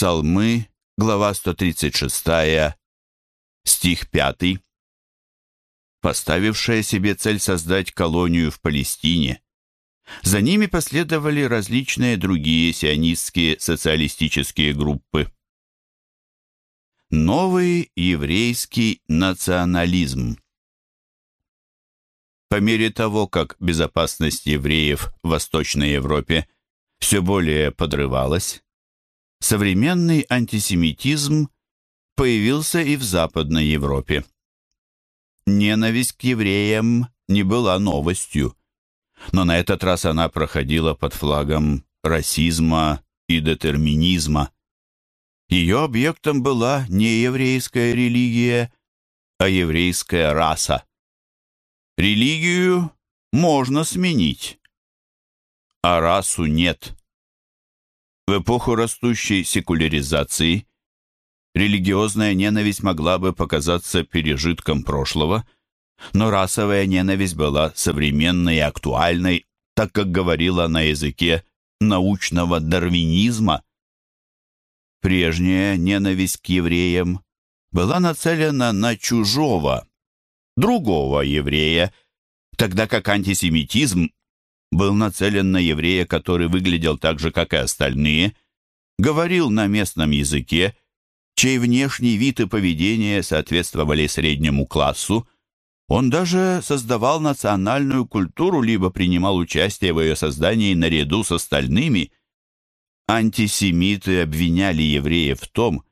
Псалмы, глава 136, стих 5. Поставившая себе цель создать колонию в Палестине. За ними последовали различные другие сионистские социалистические группы. Новый еврейский национализм По мере того, как безопасность евреев в Восточной Европе все более подрывалась, современный антисемитизм появился и в Западной Европе. Ненависть к евреям не была новостью, но на этот раз она проходила под флагом расизма и детерминизма. Ее объектом была не еврейская религия, а еврейская раса. Религию можно сменить, а расу нет. В эпоху растущей секуляризации религиозная ненависть могла бы показаться пережитком прошлого, но расовая ненависть была современной и актуальной, так как говорила на языке научного дарвинизма. Прежняя ненависть к евреям была нацелена на чужого, другого еврея, тогда как антисемитизм был нацелен на еврея, который выглядел так же, как и остальные, говорил на местном языке, чей внешний вид и поведение соответствовали среднему классу, он даже создавал национальную культуру, либо принимал участие в ее создании наряду с остальными. Антисемиты обвиняли евреев в том,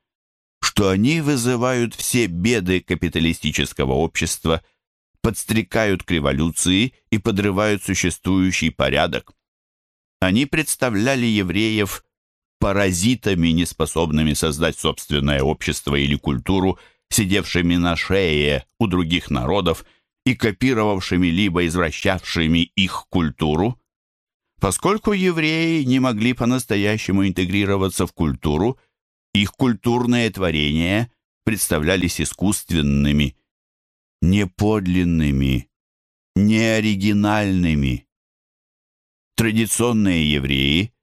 что они вызывают все беды капиталистического общества – подстрекают к революции и подрывают существующий порядок. Они представляли евреев паразитами, неспособными создать собственное общество или культуру, сидевшими на шее у других народов и копировавшими либо извращавшими их культуру. Поскольку евреи не могли по-настоящему интегрироваться в культуру, их культурные творения представлялись искусственными – неподлинными, неоригинальными. Традиционные евреи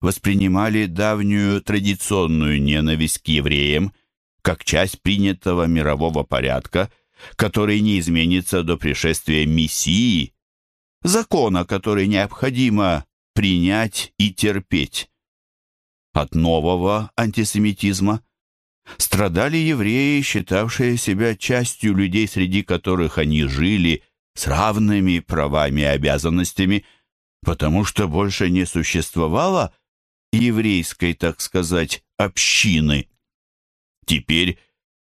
воспринимали давнюю традиционную ненависть к евреям как часть принятого мирового порядка, который не изменится до пришествия Мессии, закона, который необходимо принять и терпеть. От нового антисемитизма страдали евреи, считавшие себя частью людей, среди которых они жили, с равными правами и обязанностями, потому что больше не существовало еврейской, так сказать, общины. Теперь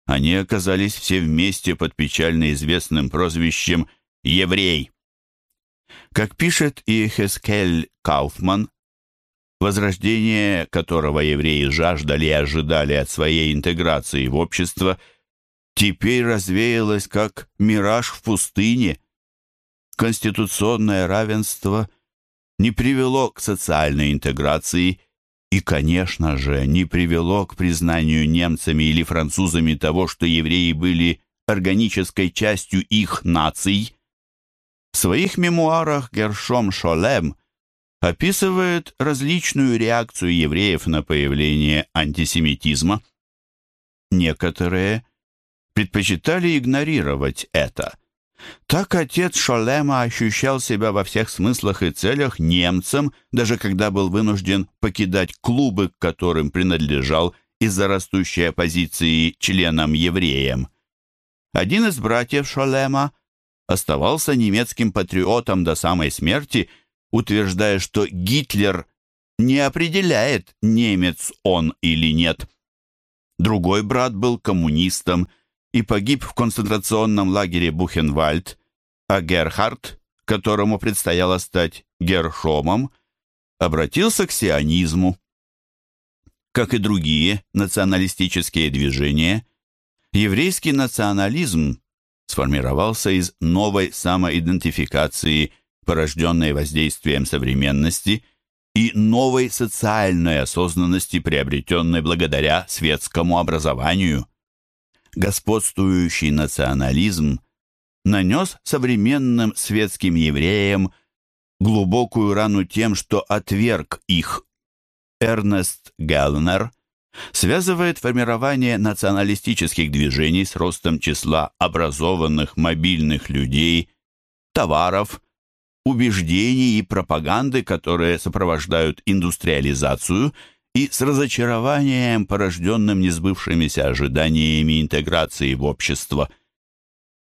они оказались все вместе под печально известным прозвищем «еврей». Как пишет Иехескель Кауфман, возрождение которого евреи жаждали и ожидали от своей интеграции в общество, теперь развеялось как мираж в пустыне. Конституционное равенство не привело к социальной интеграции и, конечно же, не привело к признанию немцами или французами того, что евреи были органической частью их наций. В своих мемуарах Гершом Шолем – описывает различную реакцию евреев на появление антисемитизма. Некоторые предпочитали игнорировать это. Так отец Шолема ощущал себя во всех смыслах и целях немцем, даже когда был вынужден покидать клубы, к которым принадлежал из-за растущей оппозиции членам-евреям. Один из братьев Шолема оставался немецким патриотом до самой смерти – утверждая, что Гитлер не определяет, немец он или нет. Другой брат был коммунистом и погиб в концентрационном лагере Бухенвальд, а Герхард, которому предстояло стать Гершомом, обратился к сионизму. Как и другие националистические движения, еврейский национализм сформировался из новой самоидентификации – порожденной воздействием современности, и новой социальной осознанности, приобретенной благодаря светскому образованию. Господствующий национализм нанес современным светским евреям глубокую рану тем, что отверг их. Эрнест Гелнер связывает формирование националистических движений с ростом числа образованных мобильных людей, товаров, убеждений и пропаганды, которые сопровождают индустриализацию, и с разочарованием, порожденным несбывшимися ожиданиями интеграции в общество.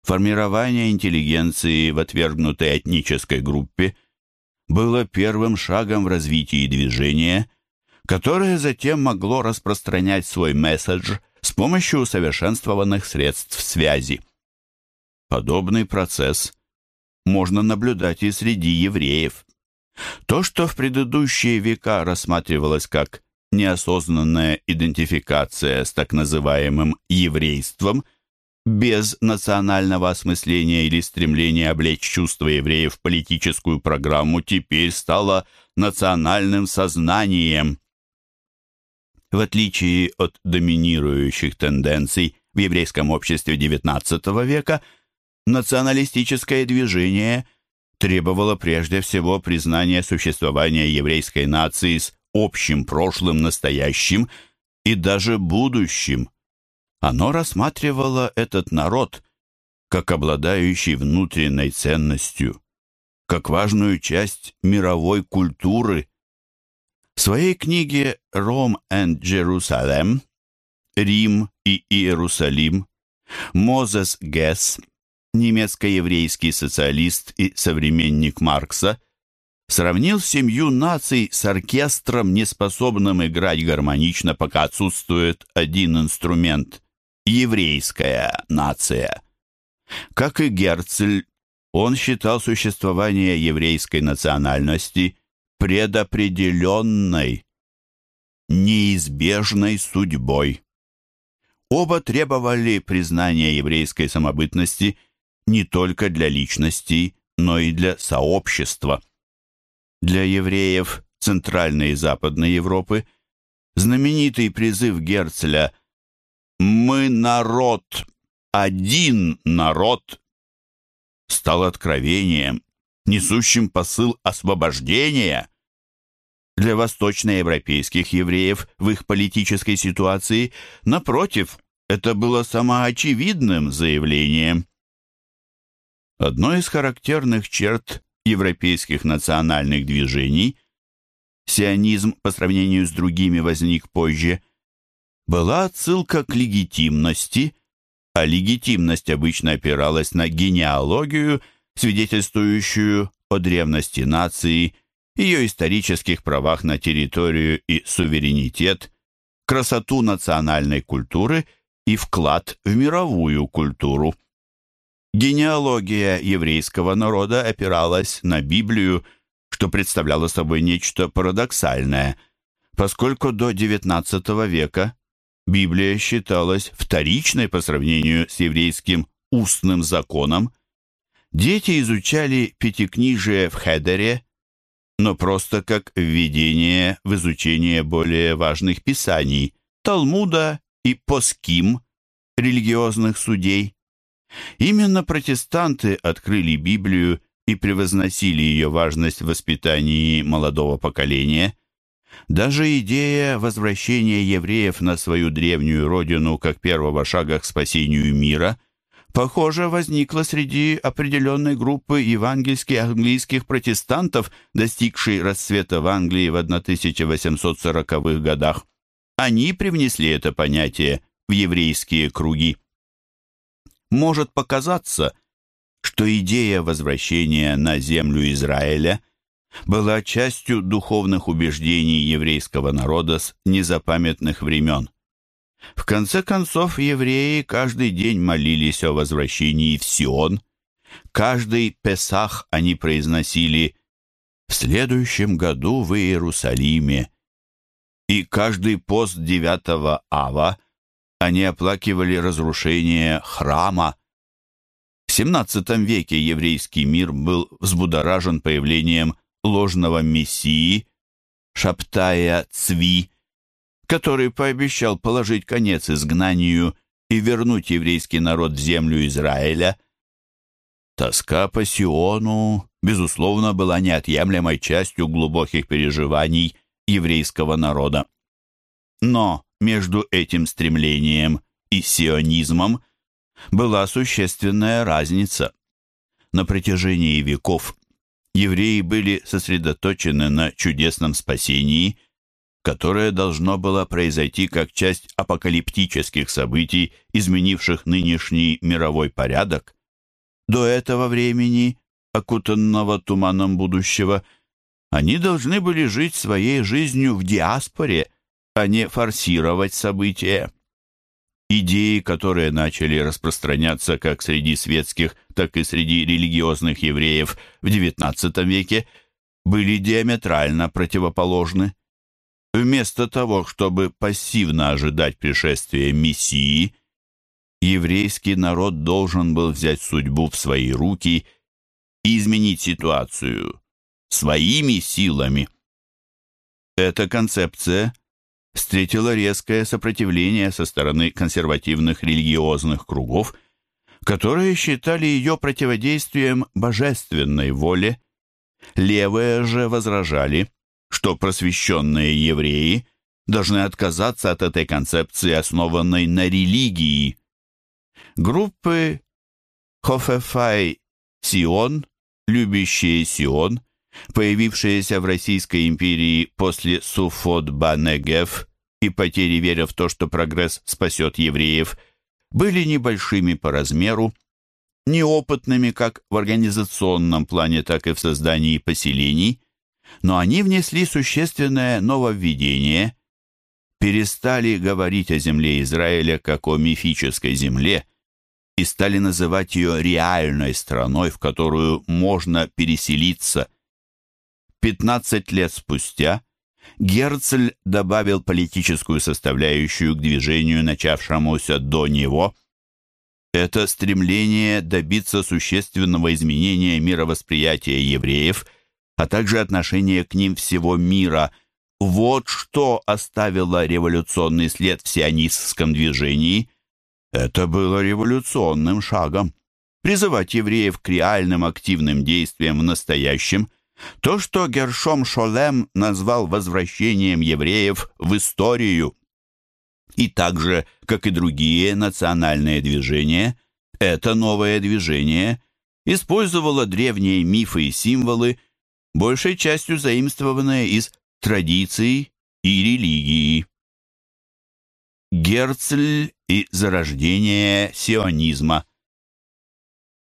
Формирование интеллигенции в отвергнутой этнической группе было первым шагом в развитии движения, которое затем могло распространять свой месседж с помощью усовершенствованных средств связи. Подобный процесс можно наблюдать и среди евреев. То, что в предыдущие века рассматривалось как неосознанная идентификация с так называемым еврейством, без национального осмысления или стремления облечь чувства евреев в политическую программу, теперь стало национальным сознанием. В отличие от доминирующих тенденций в еврейском обществе XIX века, националистическое движение требовало прежде всего признания существования еврейской нации с общим прошлым, настоящим и даже будущим. Оно рассматривало этот народ как обладающий внутренней ценностью, как важную часть мировой культуры. В своей книге «Rome and Jerusalem» «Рим и Иерусалим» Мозес Гесс, немецко-еврейский социалист и современник Маркса, сравнил семью наций с оркестром, неспособным играть гармонично, пока отсутствует один инструмент – еврейская нация. Как и Герцель, он считал существование еврейской национальности предопределенной, неизбежной судьбой. Оба требовали признания еврейской самобытности не только для личностей, но и для сообщества – для евреев Центральной и Западной Европы знаменитый призыв Герцля «Мы народ, один народ» стал откровением, несущим посыл освобождения. Для восточноевропейских евреев в их политической ситуации, напротив, это было самоочевидным заявлением. Одной из характерных черт европейских национальных движений, сионизм по сравнению с другими возник позже, была отсылка к легитимности, а легитимность обычно опиралась на генеалогию, свидетельствующую о древности нации, ее исторических правах на территорию и суверенитет, красоту национальной культуры и вклад в мировую культуру. Генеалогия еврейского народа опиралась на Библию, что представляло собой нечто парадоксальное, поскольку до XIX века Библия считалась вторичной по сравнению с еврейским устным законом. Дети изучали пятикнижие в Хедере, но просто как введение в изучение более важных писаний – Талмуда и Поским, религиозных судей. Именно протестанты открыли Библию и превозносили ее важность в воспитании молодого поколения. Даже идея возвращения евреев на свою древнюю родину как первого шага к спасению мира, похоже, возникла среди определенной группы евангельских английских протестантов, достигшей расцвета в Англии в 1840-х годах. Они привнесли это понятие в еврейские круги может показаться, что идея возвращения на землю Израиля была частью духовных убеждений еврейского народа с незапамятных времен. В конце концов, евреи каждый день молились о возвращении в Сион. Каждый Песах они произносили «В следующем году в Иерусалиме». И каждый пост девятого ава – они оплакивали разрушение храма. В XVII веке еврейский мир был взбудоражен появлением ложного мессии Шаптая Цви, который пообещал положить конец изгнанию и вернуть еврейский народ в землю Израиля. Тоска по Сиону, безусловно, была неотъемлемой частью глубоких переживаний еврейского народа. Но между этим стремлением и сионизмом была существенная разница. На протяжении веков евреи были сосредоточены на чудесном спасении, которое должно было произойти как часть апокалиптических событий, изменивших нынешний мировой порядок. До этого времени, окутанного туманом будущего, они должны были жить своей жизнью в диаспоре, а не форсировать события. Идеи, которые начали распространяться как среди светских, так и среди религиозных евреев в XIX веке, были диаметрально противоположны. Вместо того, чтобы пассивно ожидать пришествия Мессии, еврейский народ должен был взять судьбу в свои руки и изменить ситуацию своими силами. Эта концепция встретила резкое сопротивление со стороны консервативных религиозных кругов, которые считали ее противодействием божественной воле. Левые же возражали, что просвещенные евреи должны отказаться от этой концепции, основанной на религии. Группы Хофефай Сион, любящие Сион, появившиеся в Российской империи после Суфот-Банегев и потери веры в то, что прогресс спасет евреев, были небольшими по размеру, неопытными как в организационном плане, так и в создании поселений, но они внесли существенное нововведение, перестали говорить о земле Израиля как о мифической земле и стали называть ее реальной страной, в которую можно переселиться – 15 лет спустя Герцль добавил политическую составляющую к движению, начавшемуся до него. Это стремление добиться существенного изменения мировосприятия евреев, а также отношения к ним всего мира. Вот что оставило революционный след в сионистском движении. Это было революционным шагом. Призывать евреев к реальным активным действиям в настоящем – то, что Гершом Шолем назвал возвращением евреев в историю. И так же, как и другие национальные движения, это новое движение использовало древние мифы и символы, большей частью заимствованные из традиций и религии. Герцль и зарождение сионизма.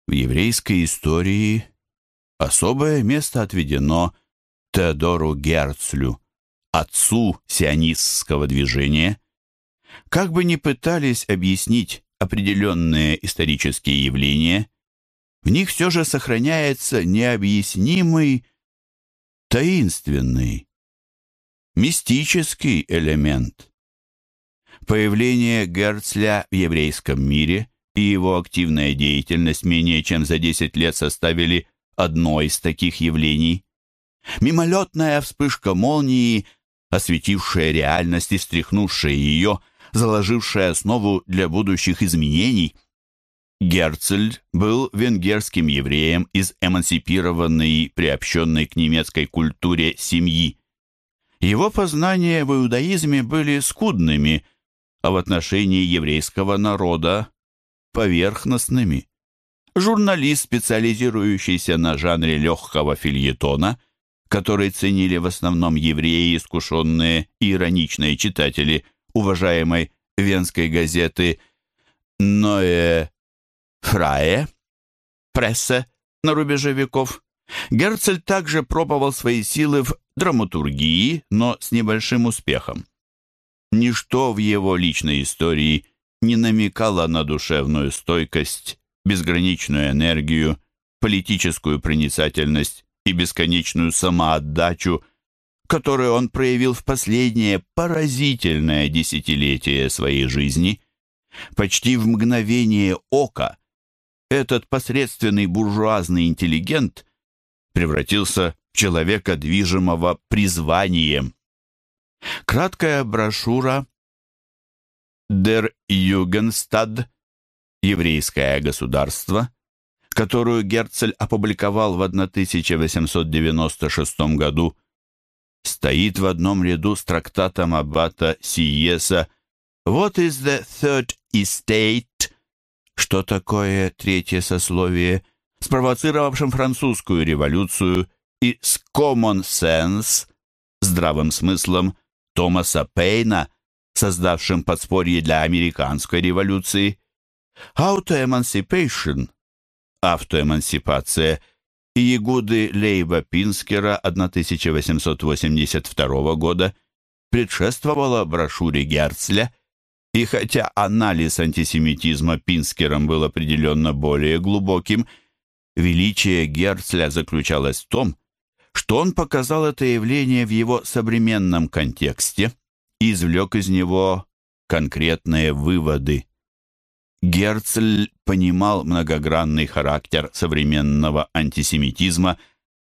В еврейской истории Особое место отведено Теодору Герцлю, отцу сионистского движения. Как бы ни пытались объяснить определенные исторические явления, в них все же сохраняется необъяснимый, таинственный, мистический элемент. Появление Герцля в еврейском мире и его активная деятельность менее чем за 10 лет составили одно из таких явлений. Мимолетная вспышка молнии, осветившая реальность и встряхнувшая ее, заложившая основу для будущих изменений. Герцель был венгерским евреем из эмансипированной и приобщенной к немецкой культуре семьи. Его познания в иудаизме были скудными, а в отношении еврейского народа – поверхностными журналист, специализирующийся на жанре легкого фильетона, который ценили в основном евреи, искушенные и ироничные читатели уважаемой венской газеты «Ноэ Фрае» пресса на рубеже веков. Герцель также пробовал свои силы в драматургии, но с небольшим успехом. Ничто в его личной истории не намекало на душевную стойкость безграничную энергию, политическую проницательность и бесконечную самоотдачу, которую он проявил в последнее поразительное десятилетие своей жизни. Почти в мгновение ока этот посредственный буржуазный интеллигент превратился в человека, движимого призванием. Краткая брошюра «Der Jugendstad» еврейское государство, которую Герцель опубликовал в 1896 году, стоит в одном ряду с трактатом аббата Сиеса What is the third estate? Что такое третье сословие? Спровоцировавшим французскую революцию и с common sense, здравым смыслом Томаса Пейна, создавшим подспорье для американской революции. Auto-emancipation, автоэмансипация и Ягуды Лейба Пинскера 1882 года предшествовала брошюре Герцля, и хотя анализ антисемитизма Пинскером был определенно более глубоким, величие Герцля заключалось в том, что он показал это явление в его современном контексте и извлек из него конкретные выводы. Герцль понимал многогранный характер современного антисемитизма,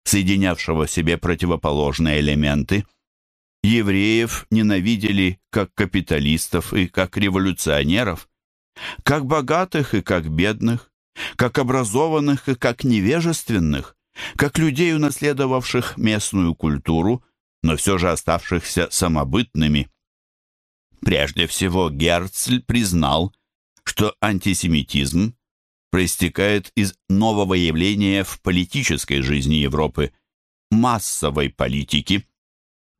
соединявшего в себе противоположные элементы. Евреев ненавидели как капиталистов и как революционеров, как богатых и как бедных, как образованных и как невежественных, как людей, унаследовавших местную культуру, но все же оставшихся самобытными. Прежде всего Герцль признал, что антисемитизм проистекает из нового явления в политической жизни Европы – массовой политики.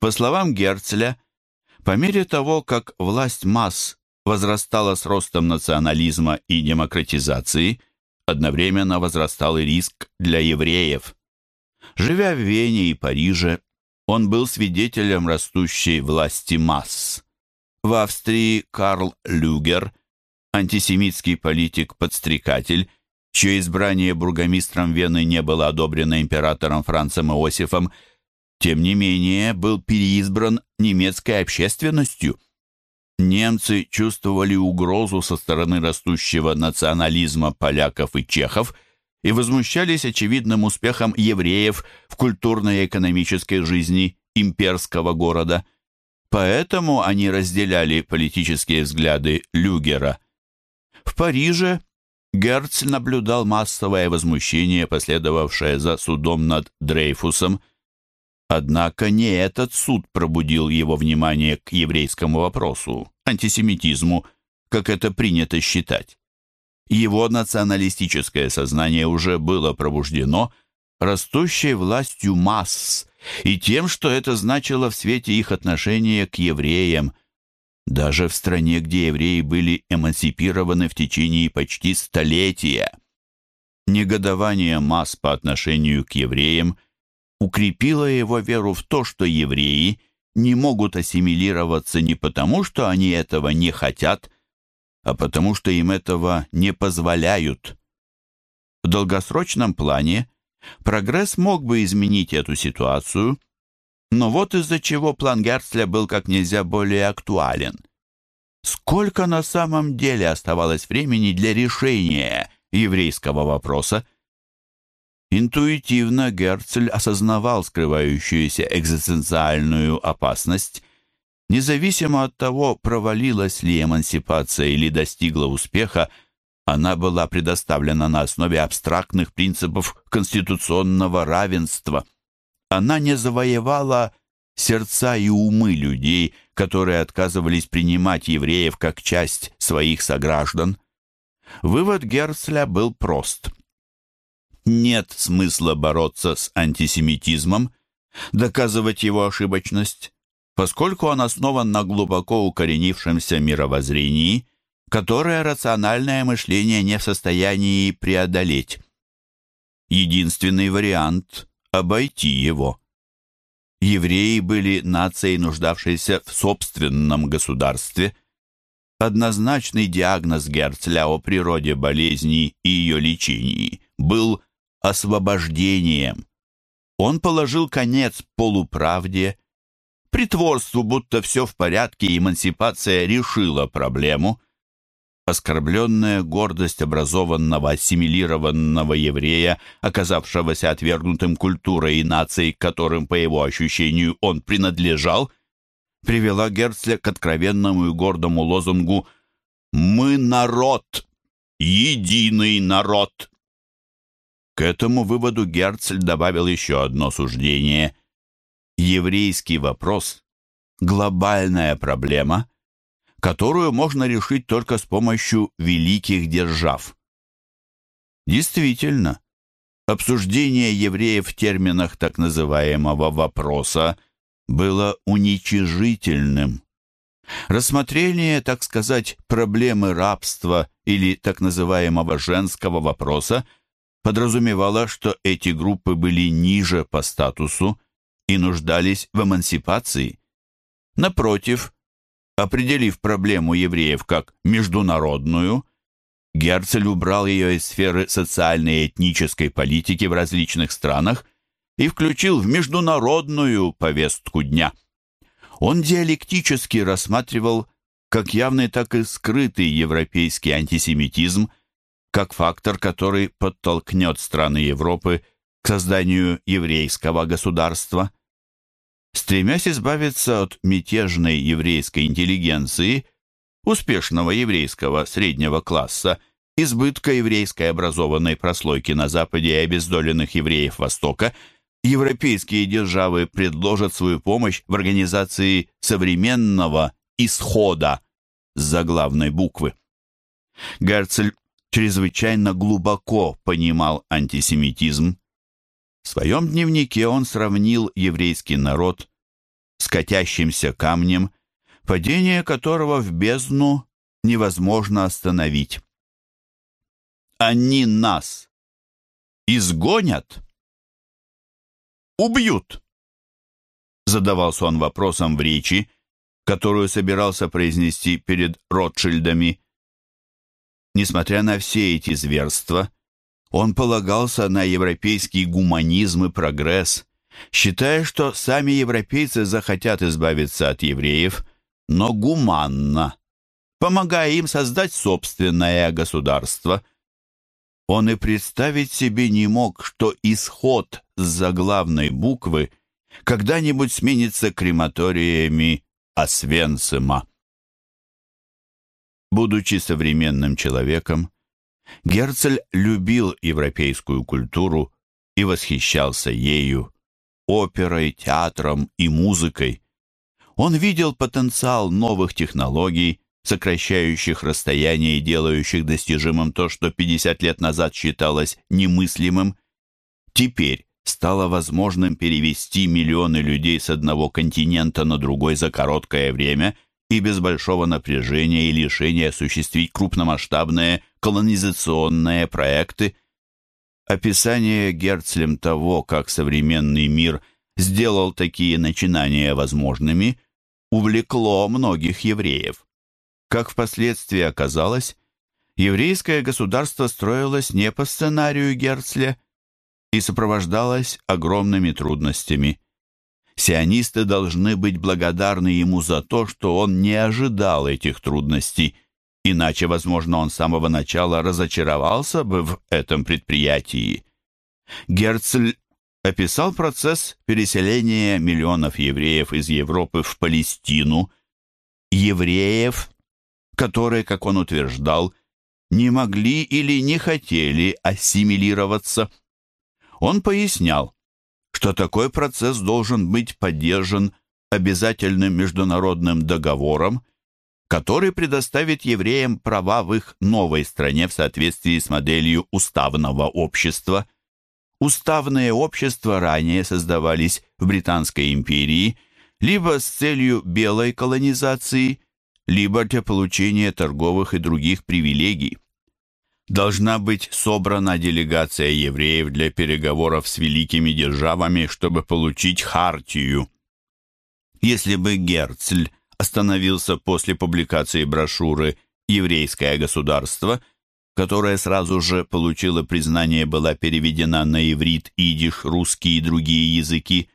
По словам Герцля, по мере того, как власть масс возрастала с ростом национализма и демократизации, одновременно возрастал и риск для евреев. Живя в Вене и Париже, он был свидетелем растущей власти масс. В Австрии Карл Люгер – антисемитский политик-подстрекатель, чье избрание бургомистром Вены не было одобрено императором Францем Иосифом, тем не менее был переизбран немецкой общественностью. Немцы чувствовали угрозу со стороны растущего национализма поляков и чехов и возмущались очевидным успехом евреев в культурной и экономической жизни имперского города. Поэтому они разделяли политические взгляды Люгера – в Париже Герцль наблюдал массовое возмущение, последовавшее за судом над Дрейфусом. Однако не этот суд пробудил его внимание к еврейскому вопросу, антисемитизму, как это принято считать. Его националистическое сознание уже было пробуждено растущей властью масс и тем, что это значило в свете их отношения к евреям – даже в стране, где евреи были эмансипированы в течение почти столетия. Негодование масс по отношению к евреям укрепило его веру в то, что евреи не могут ассимилироваться не потому, что они этого не хотят, а потому что им этого не позволяют. В долгосрочном плане прогресс мог бы изменить эту ситуацию, но вот из-за чего план Герцля был как нельзя более актуален. Сколько на самом деле оставалось времени для решения еврейского вопроса? Интуитивно Герцль осознавал скрывающуюся экзистенциальную опасность, независимо от того, провалилась ли эмансипация или достигла успеха, она была предоставлена на основе абстрактных принципов конституционного равенства – она не завоевала сердца и умы людей, которые отказывались принимать евреев как часть своих сограждан. Вывод Герцля был прост. Нет смысла бороться с антисемитизмом, доказывать его ошибочность, поскольку он основан на глубоко укоренившемся мировоззрении, которое рациональное мышление не в состоянии преодолеть. Единственный вариант обойти его. Евреи были нацией, нуждавшейся в собственном государстве. Однозначный диагноз Герцля о природе болезни и ее лечении был освобождением. Он положил конец полуправде, притворству, будто все в порядке, и эмансипация решила проблему. Оскорбленная гордость образованного, ассимилированного еврея, оказавшегося отвергнутым культурой и нацией, которым, по его ощущению, он принадлежал, привела Герцля к откровенному и гордому лозунгу «Мы народ! Единый народ!» К этому выводу Герцль добавил еще одно суждение. Еврейский вопрос – глобальная проблема – которую можно решить только с помощью великих держав. Действительно, обсуждение евреев в терминах так называемого «вопроса» было уничижительным. Рассмотрение, так сказать, проблемы рабства или так называемого женского вопроса подразумевало, что эти группы были ниже по статусу и нуждались в эмансипации. Напротив, определив проблему евреев как международную, Герцель убрал ее из сферы социальной и этнической политики в различных странах и включил в международную повестку дня. Он диалектически рассматривал как явный, так и скрытый европейский антисемитизм, как фактор, который подтолкнет страны Европы к созданию еврейского государства. Стремясь избавиться от мятежной еврейской интеллигенции, успешного еврейского среднего класса, избытка еврейской образованной прослойки на Западе и обездоленных евреев Востока, европейские державы предложат свою помощь в организации современного исхода с заглавной буквы. Герцель чрезвычайно глубоко понимал антисемитизм. В своем дневнике он сравнил еврейский народ с катящимся камнем, падение которого в бездну невозможно остановить. «Они нас изгонят? Убьют?» Задавался он вопросом в речи, которую собирался произнести перед Ротшильдами. Несмотря на все эти зверства, он полагался на европейский гуманизм и прогресс, считая, что сами европейцы захотят избавиться от евреев, но гуманно, помогая им создать собственное государство. Он и представить себе не мог, что исход с заглавной буквы когда-нибудь сменится крематориями Освенцима. Будучи современным человеком, Герцель любил европейскую культуру и восхищался ею, оперой, театром и музыкой. Он видел потенциал новых технологий, сокращающих расстояние и делающих достижимым то, что 50 лет назад считалось немыслимым. Теперь стало возможным перевести миллионы людей с одного континента на другой за короткое время и без большого напряжения и лишения осуществить крупномасштабные колонизационные проекты. Описание Герцлем того, как современный мир сделал такие начинания возможными, увлекло многих евреев. Как впоследствии оказалось, еврейское государство строилось не по сценарию Герцля, и сопровождалась огромными трудностями. Сионисты должны быть благодарны ему за то, что он не ожидал этих трудностей, иначе, возможно, он с самого начала разочаровался бы в этом предприятии. Герцль описал процесс переселения миллионов евреев из Европы в Палестину, евреев, которые, как он утверждал, не могли или не хотели ассимилироваться – он пояснял, что такой процесс должен быть поддержан обязательным международным договором, который предоставит евреям права в их новой стране в соответствии с моделью уставного общества. Уставные общества ранее создавались в Британской империи либо с целью белой колонизации, либо для получения торговых и других привилегий должна быть собрана делегация евреев для переговоров с великими державами, чтобы получить хартию. Если бы Герцль остановился после публикации брошюры «Еврейское государство», которая сразу же получила признание, была переведена на иврит, идиш, русский и другие языки,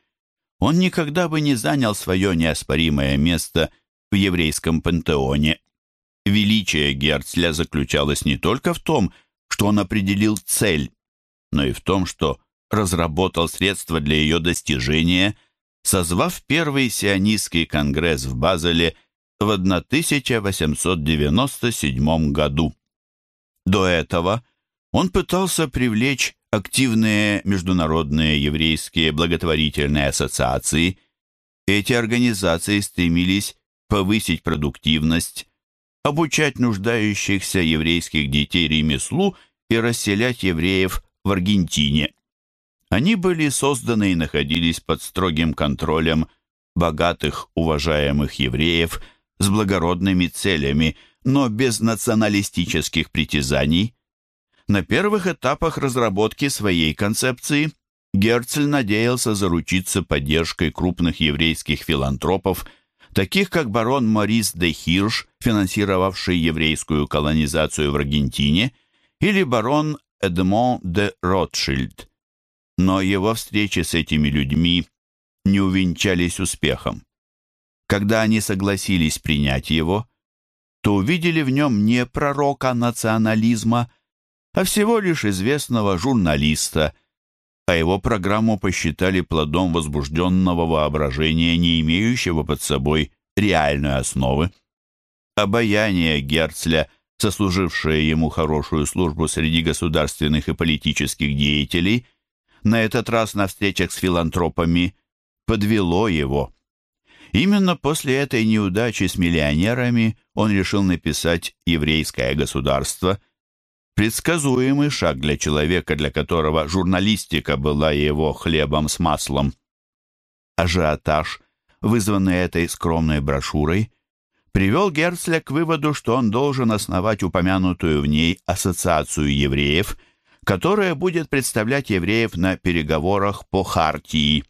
он никогда бы не занял свое неоспоримое место в еврейском пантеоне Величие Герцля заключалось не только в том, что он определил цель, но и в том, что разработал средства для ее достижения, созвав первый сионистский конгресс в Базеле в 1897 году. До этого он пытался привлечь активные международные еврейские благотворительные ассоциации. Эти организации стремились повысить продуктивность, обучать нуждающихся еврейских детей ремеслу и расселять евреев в Аргентине. Они были созданы и находились под строгим контролем богатых, уважаемых евреев с благородными целями, но без националистических притязаний. На первых этапах разработки своей концепции Герцль надеялся заручиться поддержкой крупных еврейских филантропов, таких как барон Морис де Хирш, финансировавший еврейскую колонизацию в Аргентине, или барон Эдмон де Ротшильд. Но его встречи с этими людьми не увенчались успехом. Когда они согласились принять его, то увидели в нем не пророка национализма, а всего лишь известного журналиста, а его программу посчитали плодом возбужденного воображения, не имеющего под собой реальной основы. Обаяние Герцля, сослужившее ему хорошую службу среди государственных и политических деятелей, на этот раз на встречах с филантропами подвело его. Именно после этой неудачи с миллионерами он решил написать «Еврейское государство», предсказуемый шаг для человека, для которого журналистика была его хлебом с маслом. Ажиотаж, вызванный этой скромной брошюрой, привел Герцля к выводу, что он должен основать упомянутую в ней ассоциацию евреев – которая будет представлять евреев на переговорах по Хартии.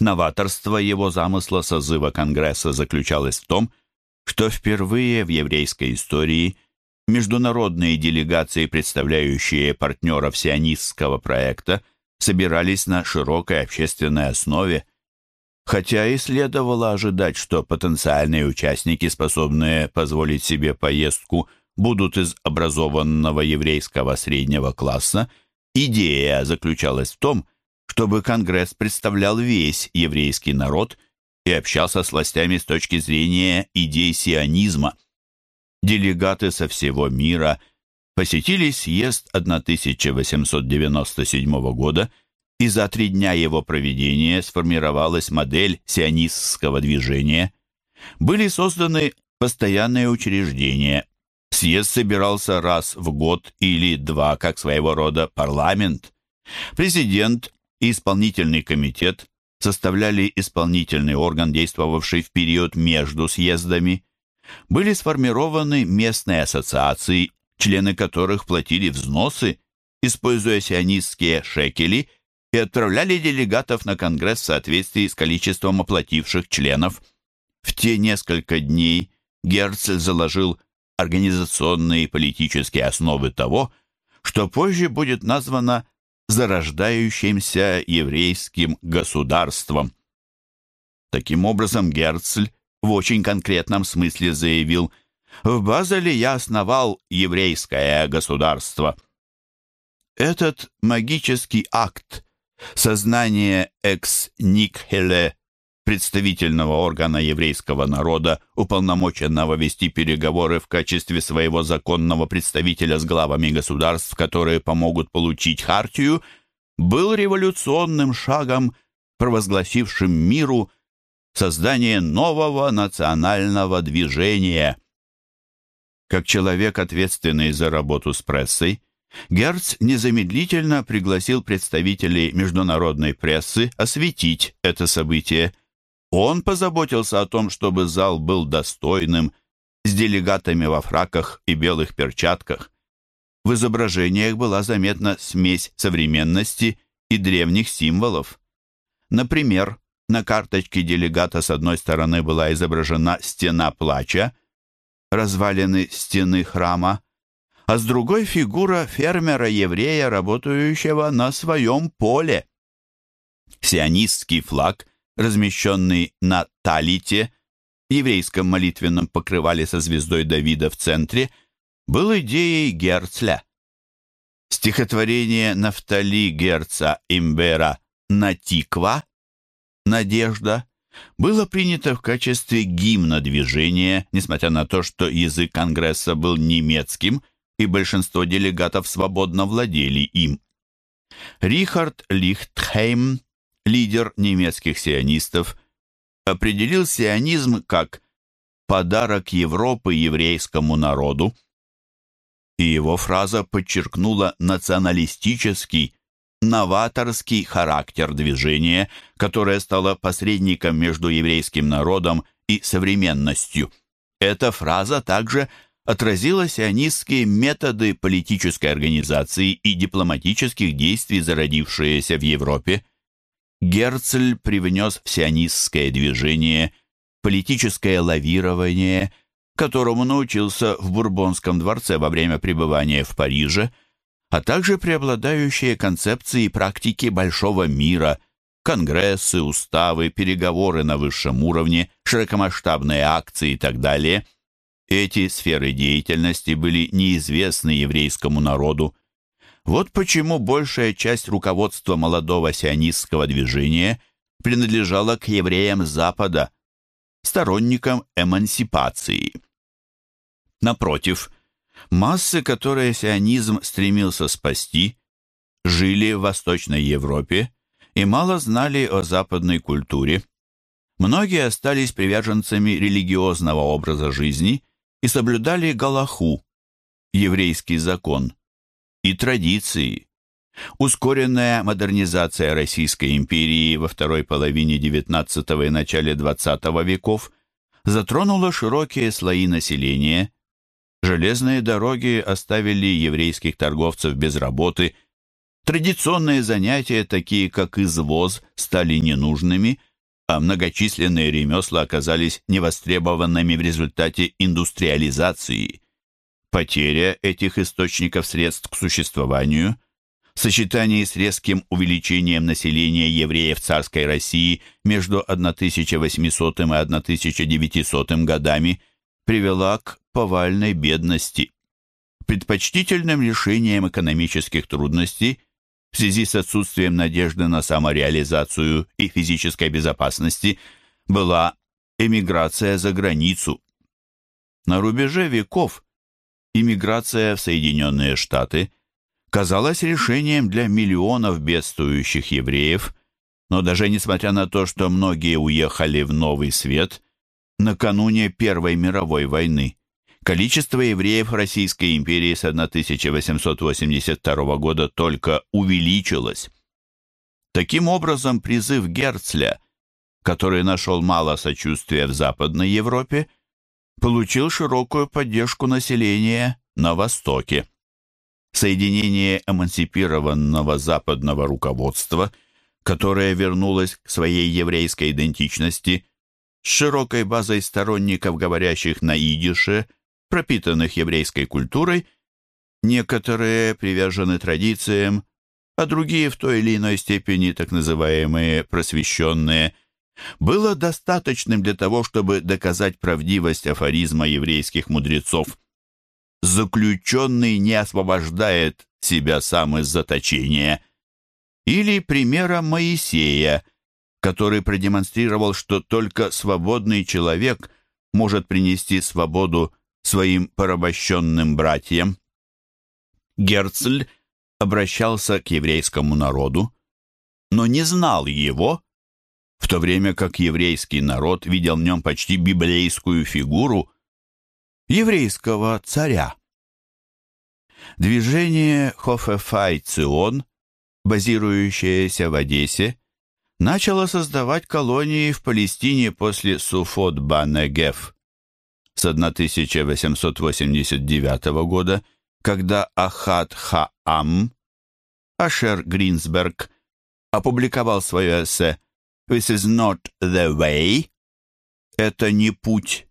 Новаторство его замысла созыва Конгресса заключалось в том, что впервые в еврейской истории международные делегации, представляющие партнеров сионистского проекта, собирались на широкой общественной основе, хотя и следовало ожидать, что потенциальные участники, способные позволить себе поездку будут из образованного еврейского среднего класса, идея заключалась в том, чтобы Конгресс представлял весь еврейский народ и общался с властями с точки зрения идей сионизма. Делегаты со всего мира посетили съезд 1897 года, и за три дня его проведения сформировалась модель сионистского движения. Были созданы постоянные учреждения, Съезд собирался раз в год или два, как своего рода парламент. Президент и исполнительный комитет составляли исполнительный орган, действовавший в период между съездами. Были сформированы местные ассоциации, члены которых платили взносы, используя сионистские шекели, и отправляли делегатов на Конгресс в соответствии с количеством оплативших членов. В те несколько дней Герцель заложил организационные и политические основы того, что позже будет названо зарождающимся еврейским государством. Таким образом, Герцль в очень конкретном смысле заявил «В Базеле я основал еврейское государство». Этот магический акт сознание экс Никхеле представительного органа еврейского народа, уполномоченного вести переговоры в качестве своего законного представителя с главами государств, которые помогут получить хартию, был революционным шагом, провозгласившим миру создание нового национального движения. Как человек, ответственный за работу с прессой, Герц незамедлительно пригласил представителей международной прессы осветить это событие – он позаботился о том, чтобы зал был достойным, с делегатами во фраках и белых перчатках. В изображениях была заметна смесь современности и древних символов. Например, на карточке делегата с одной стороны была изображена стена плача, развалины стены храма, а с другой фигура фермера-еврея, работающего на своем поле. Сионистский флаг размещенный на талите, еврейском молитвенном покрывале со звездой Давида в центре, был идеей Герцля. Стихотворение Нафтали Герца Имбера «Хатиква» «Надежда» было принято в качестве гимна движения, несмотря на то, что язык Конгресса был немецким, и большинство делегатов свободно владели им. Рихард Лихтхейм лидер немецких сионистов, определил сионизм как подарок Европы еврейскому народу. И его фраза подчеркнула националистический, новаторский характер движения, которое стало посредником между еврейским народом и современностью. Эта фраза также отразила сионистские методы политической организации и дипломатических действий, зародившиеся в Европе. Герцль привнес в сионистское движение политическое лавирование, которому научился в Бурбонском дворце во время пребывания в Париже, а также преобладающие концепции и практики большого мира, конгрессы, уставы, переговоры на высшем уровне, широкомасштабные акции и так далее. Эти сферы деятельности были неизвестны еврейскому народу. Вот почему большая часть руководства молодого сионистского движения принадлежала к евреям Запада, сторонникам эмансипации. Напротив, массы, которые сионизм стремился спасти, жили в Восточной Европе и мало знали о западной культуре. Многие остались приверженцами религиозного образа жизни и соблюдали галаху, еврейский закон, и традиции. Ускоренная модернизация Российской империи во второй половине XIX и начале XX веков затронула широкие слои населения. Железные дороги оставили еврейских торговцев без работы, традиционные занятия, такие как извоз, стали ненужными, а многочисленные ремесла оказались невостребованными в результате индустриализации. Потеря этих источников средств к существованию – в сочетании с резким увеличением населения евреев царской России между 1800 и 1900 годами привела к повальной бедности. Предпочтительным решением экономических трудностей в связи с отсутствием надежды на самореализацию и физической безопасности была эмиграция за границу. На рубеже веков иммиграция в Соединенные Штаты – казалось решением для миллионов бедствующих евреев, но даже несмотря на то, что многие уехали в Новый Свет, накануне Первой мировой войны количество евреев Российской империи с 1882 года только увеличилось. Таким образом, призыв Герцля, который нашел мало сочувствия в Западной Европе, получил широкую поддержку населения на Востоке соединение эмансипированного западного руководства, которое вернулось к своей еврейской идентичности, с широкой базой сторонников, говорящих на идише, пропитанных еврейской культурой, некоторые привержены традициям, а другие в той или иной степени так называемые просвещенные, было достаточным для того, чтобы доказать правдивость афоризма еврейских мудрецов – заключенный не освобождает себя сам из заточения, или примера Моисея, который продемонстрировал, что только свободный человек может принести свободу своим порабощенным братьям. Герцль обращался к еврейскому народу, но не знал его, в то время как еврейский народ видел в нем почти библейскую фигуру – еврейского царя. Движение Хофефай-Цион, базирующееся в Одессе, начало создавать колонии в Палестине после Суфот-Банегеф. С 1889 года, когда Ахад Хаам, Ашер Гринсберг, опубликовал свое эссе «This is not the way» — «Это не путь»,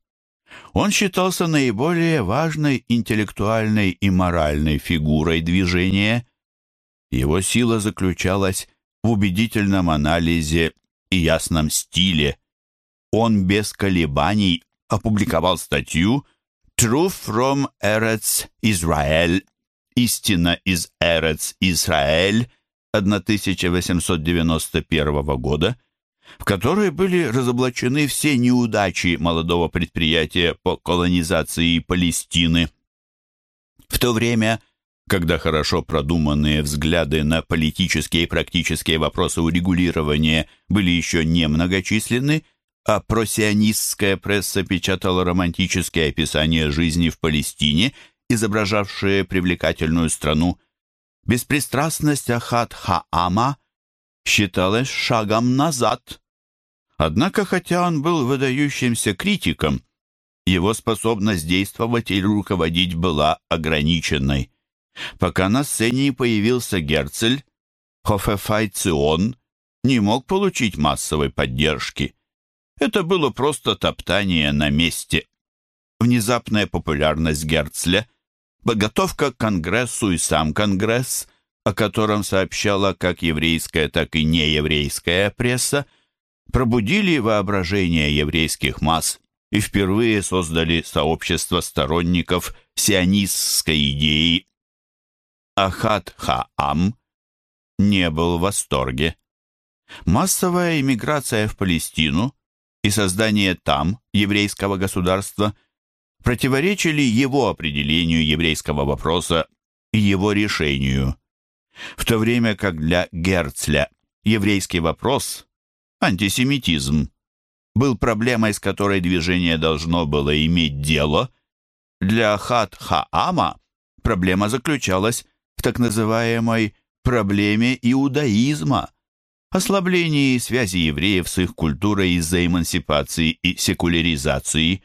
он считался наиболее важной интеллектуальной и моральной фигурой движения. Его сила заключалась в убедительном анализе и ясном стиле. Он без колебаний опубликовал статью «Truth from Eretz Israel» «Истина из Эрец Израиль» 1891 года, в которой были разоблачены все неудачи молодого предприятия по колонизации Палестины. В то время, когда хорошо продуманные взгляды на политические и практические вопросы урегулирования были еще немногочисленны, а просионистская пресса печатала романтические описания жизни в Палестине, изображавшие привлекательную страну, беспристрастность Ахат Хаама считалась шагом назад. Однако, хотя он был выдающимся критиком, его способность действовать или руководить была ограниченной. Пока на сцене не появился Герцель, Хофефайцион не мог получить массовой поддержки. Это было просто топтание на месте. Внезапная популярность Герцля, подготовка к Конгрессу и сам Конгресс, о котором сообщала как еврейская, так и нееврейская пресса, пробудили воображение еврейских масс и впервые создали сообщество сторонников сионистской идеи. Ахат Хаам не был в восторге. Массовая иммиграция в Палестину и создание там еврейского государства противоречили его определению еврейского вопроса и его решению. В то время как для Герцля еврейский вопрос, антисемитизм, был проблемой, с которой движение должно было иметь дело, для Хат-Хаама проблема заключалась в так называемой проблеме иудаизма, ослаблении связи евреев с их культурой из-за эмансипации и секуляризации.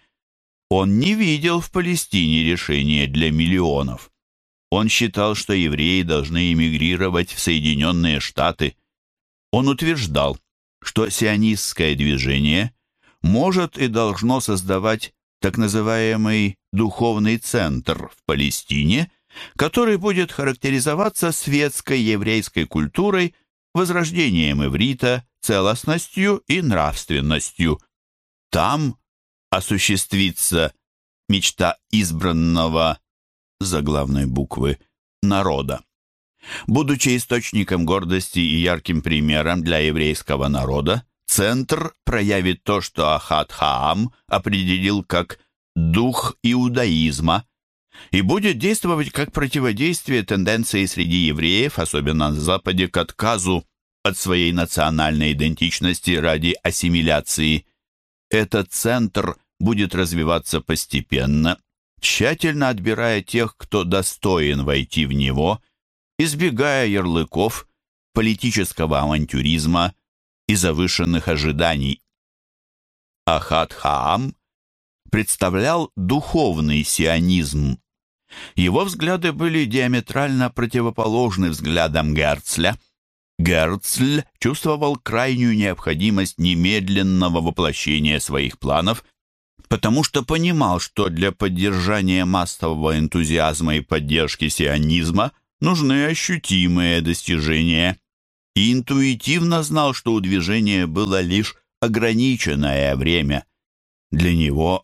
Он не видел в Палестине решения для миллионов. Он считал, что евреи должны эмигрировать в Соединенные Штаты. Он утверждал, что сионистское движение может и должно создавать так называемый духовный центр в Палестине, который будет характеризоваться светской еврейской культурой, возрождением иврита, целостностью и нравственностью. Там осуществится мечта избранного заглавной буквы народа. Будучи источником гордости и ярким примером для еврейского народа, Центр проявит то, что Ахат Хаам определил как «дух иудаизма», и будет действовать как противодействие тенденции среди евреев, особенно на Западе, к отказу от своей национальной идентичности ради ассимиляции. Этот центр будет развиваться постепенно, тщательно отбирая тех, кто достоин войти в него, избегая ярлыков, политического авантюризма и завышенных ожиданий. Ахат Хаам представлял духовный сионизм. Его взгляды были диаметрально противоположны взглядам Герцля. Герцль чувствовал крайнюю необходимость немедленного воплощения своих планов, потому что понимал, что для поддержания массового энтузиазма и поддержки сионизма нужны ощутимые достижения и интуитивно знал, что у движения было лишь ограниченное время. Для него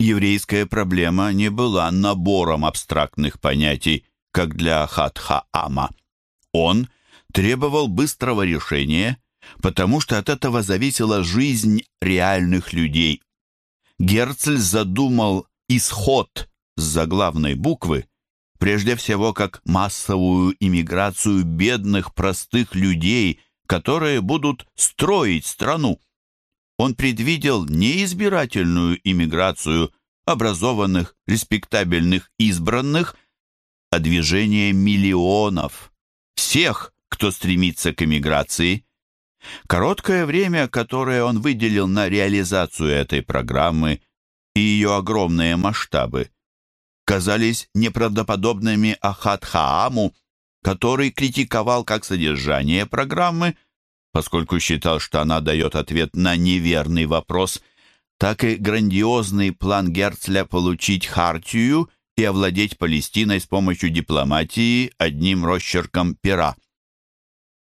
еврейская проблема не была набором абстрактных понятий, как для Хатхаама. Он требовал быстрого решения, потому что от этого зависела жизнь реальных людей. Герцль задумал исход с заглавной буквы, прежде всего как массовую иммиграцию бедных простых людей, которые будут строить страну. Он предвидел не избирательную иммиграцию образованных, респектабельных избранных, а движение миллионов, всех, кто стремится к эмиграции. Короткое время, которое он выделил на реализацию этой программы и ее огромные масштабы, казались неправдоподобными Ахат-Хааму, который критиковал как содержание программы, поскольку считал, что она дает ответ на неверный вопрос, так и грандиозный план Герцля получить Хартию и овладеть Палестиной с помощью дипломатии одним росчерком пера.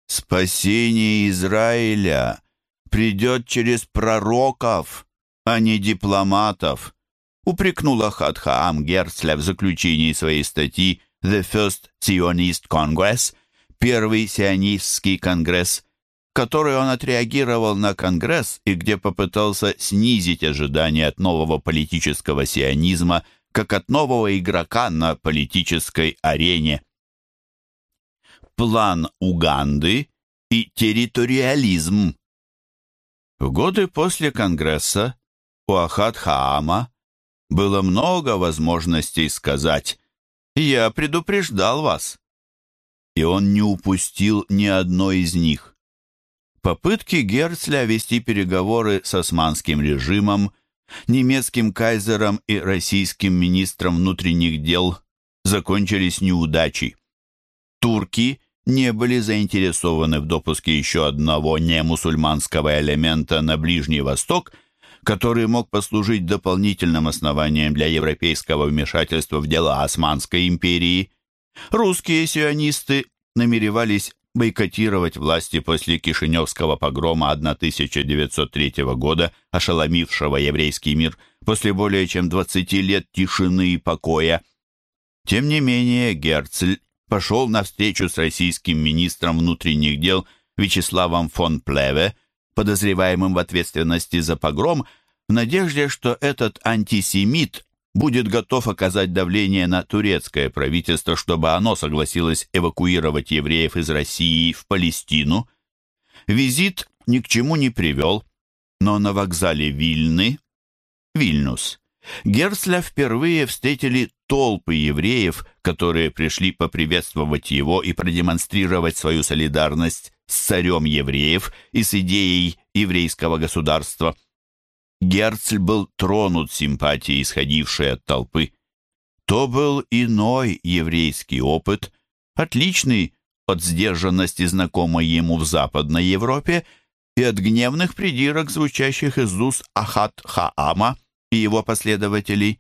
«Спасение Израиля придет через пророков, а не дипломатов», упрекнула Хатхаам Герцля в заключении своей статьи «The First Zionist Congress» Первый сионистский конгресс, который он отреагировал на конгресс и где попытался снизить ожидания от нового политического сионизма как от нового игрока на политической арене. План Уганды и территориализм В годы после Конгресса у Ахат-Хаама было много возможностей сказать «Я предупреждал вас». И он не упустил ни одной из них. Попытки Герцля вести переговоры с османским режимом, немецким кайзером и российским министром внутренних дел закончились неудачей. Турки не были заинтересованы в допуске еще одного немусульманского элемента на Ближний Восток, который мог послужить дополнительным основанием для европейского вмешательства в дела Османской империи. Русские сионисты намеревались бойкотировать власти после Кишиневского погрома 1903 года, ошеломившего еврейский мир после более чем 20 лет тишины и покоя. Тем не менее, Герцль пошел на встречу с российским министром внутренних дел Вячеславом фон Плеве, подозреваемым в ответственности за погром, в надежде, что этот антисемит будет готов оказать давление на турецкое правительство, чтобы оно согласилось эвакуировать евреев из России в Палестину. Визит ни к чему не привел, но на вокзале Вильны, Вильнюс, Герцля впервые встретили толпы евреев, которые пришли поприветствовать его и продемонстрировать свою солидарность с царем евреев и с идеей еврейского государства. Герцль был тронут симпатией, исходившей от толпы. То был иной еврейский опыт, отличный от сдержанности, знакомой ему в Западной Европе, и от гневных придирок, звучащих из уст Ахат Хаама и его последователей.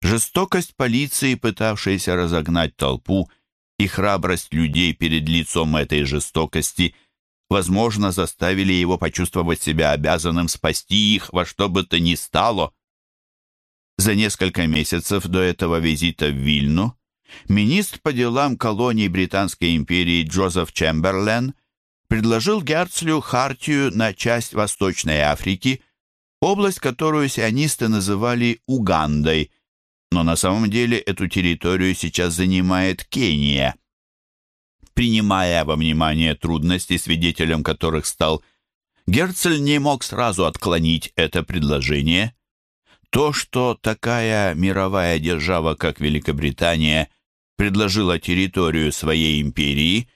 Жестокость полиции, пытавшейся разогнать толпу, и храбрость людей перед лицом этой жестокости – возможно, заставили его почувствовать себя обязанным спасти их во что бы то ни стало. За несколько месяцев до этого визита в Вильну министр по делам колоний Британской империи Джозеф Чемберлен предложил Герцлю хартию на часть Восточной Африки, область, которую сионисты называли Угандой, но на самом деле эту территорию сейчас занимает Кения – принимая во внимание трудности, свидетелем которых стал, Герцель не мог сразу отклонить это предложение. То, что такая мировая держава, как Великобритания, предложила территорию своей империи,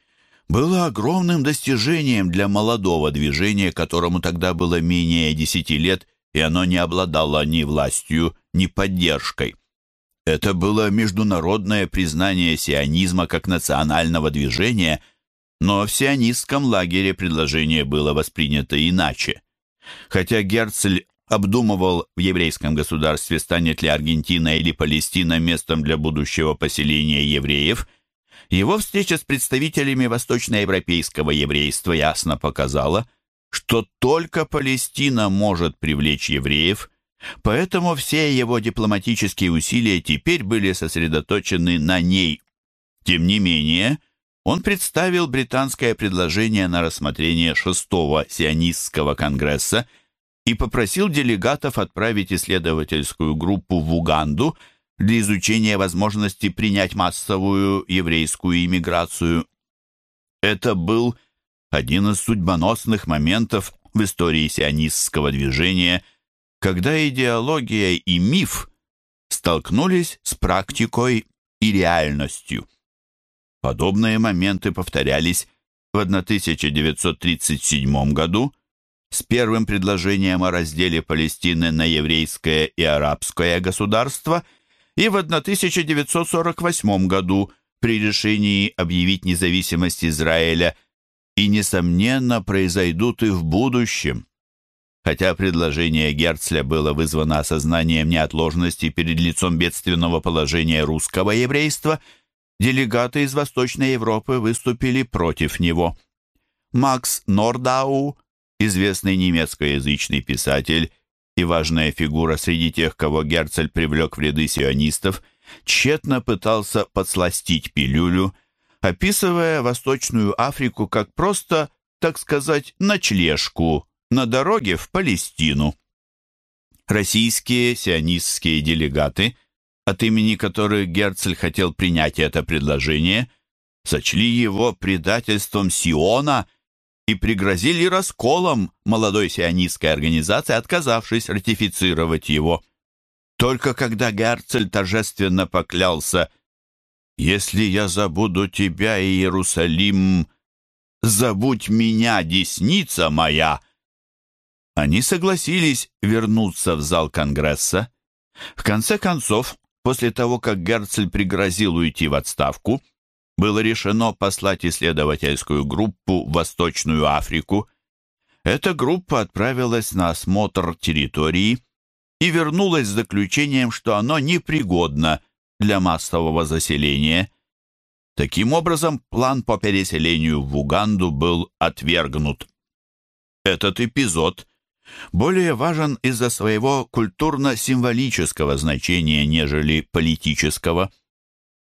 было огромным достижением для молодого движения, которому тогда было менее десяти лет, и оно не обладало ни властью, ни поддержкой. Это было международное признание сионизма как национального движения, но в сионистском лагере предложение было воспринято иначе. Хотя Герцль обдумывал в еврейском государстве, станет ли Аргентина или Палестина местом для будущего поселения евреев, его встреча с представителями восточноевропейского еврейства ясно показала, что только Палестина может привлечь евреев – Поэтому все его дипломатические усилия теперь были сосредоточены на ней. Тем не менее, он представил британское предложение на рассмотрение шестого сионистского конгресса и попросил делегатов отправить исследовательскую группу в Уганду для изучения возможности принять массовую еврейскую иммиграцию. Это был один из судьбоносных моментов в истории сионистского движения – когда идеология и миф столкнулись с практикой и реальностью. Подобные моменты повторялись в 1937 году с первым предложением о разделе Палестины на еврейское и арабское государство и в 1948 году при решении объявить независимость Израиля и, несомненно, произойдут и в будущем. Хотя предложение Герцля было вызвано осознанием неотложности перед лицом бедственного положения русского еврейства, делегаты из Восточной Европы выступили против него. Макс Нордау, известный немецкоязычный писатель и важная фигура среди тех, кого Герцель привлек в ряды сионистов, тщетно пытался подсластить пилюлю, описывая Восточную Африку как просто, так сказать, ночлежку на дороге в Палестину. Российские сионистские делегаты, от имени которых Герцль хотел принять это предложение, сочли его предательством Сиона и пригрозили расколом молодой сионистской организации, отказавшись ратифицировать его. Только когда Герцель торжественно поклялся «Если я забуду тебя, Иерусалим, забудь меня, десница моя!» Они согласились вернуться в зал Конгресса. В конце концов, после того, как Герцель пригрозил уйти в отставку, было решено послать исследовательскую группу в Восточную Африку. Эта группа отправилась на осмотр территории и вернулась с заключением, что оно непригодно для массового заселения. Таким образом, план по переселению в Уганду был отвергнут. Этот эпизод более важен из-за своего культурно-символического значения, нежели политического.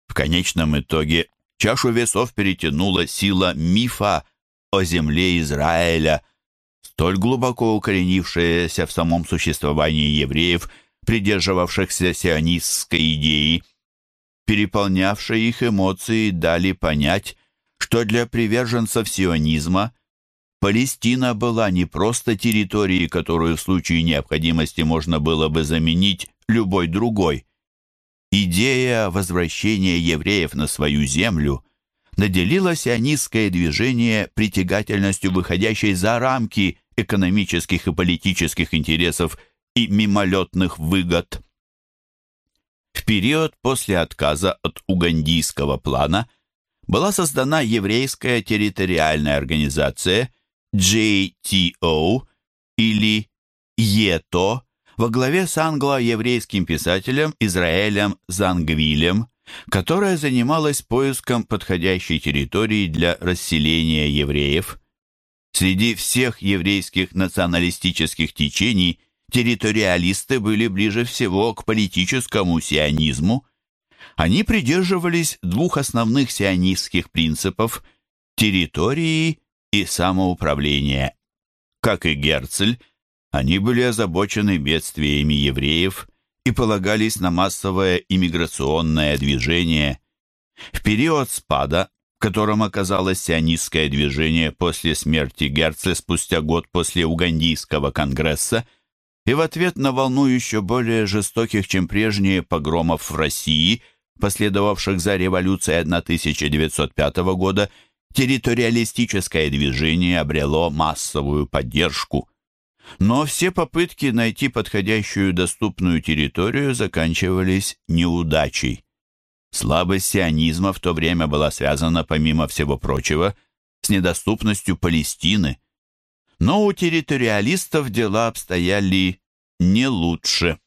В конечном итоге чашу весов перетянула сила мифа о земле Израиля, столь глубоко укоренившаяся в самом существовании евреев, придерживавшихся сионистской идеи. Переполнявшие их эмоции дали понять, что для приверженцев сионизма Палестина была не просто территорией, которую в случае необходимости можно было бы заменить любой другой. Идея возвращения евреев на свою землю наделила сионистское движение притягательностью, выходящей за рамки экономических и политических интересов и мимолетных выгод. В период после отказа от угандийского плана была создана еврейская территориальная организация JTO или ЕТО во главе с англо-еврейским писателем Израилем Зангвилем, которая занималась поиском подходящей территории для расселения евреев. Среди всех еврейских националистических течений территориалисты были ближе всего к политическому сионизму. Они придерживались двух основных сионистских принципов – территории и самоуправления. Как и Герцль, они были озабочены бедствиями евреев и полагались на массовое иммиграционное движение. В период спада, в котором оказалось сионистское движение после смерти Герцля спустя год после Угандийского конгресса, и в ответ на волну еще более жестоких, чем прежние погромов в России, последовавших за революцией 1905 года, территориалистическое движение обрело массовую поддержку. Но все попытки найти подходящую доступную территорию заканчивались неудачей. Слабость сионизма в то время была связана, помимо всего прочего, с недоступностью Палестины. Но у территориалистов дела обстояли не лучше.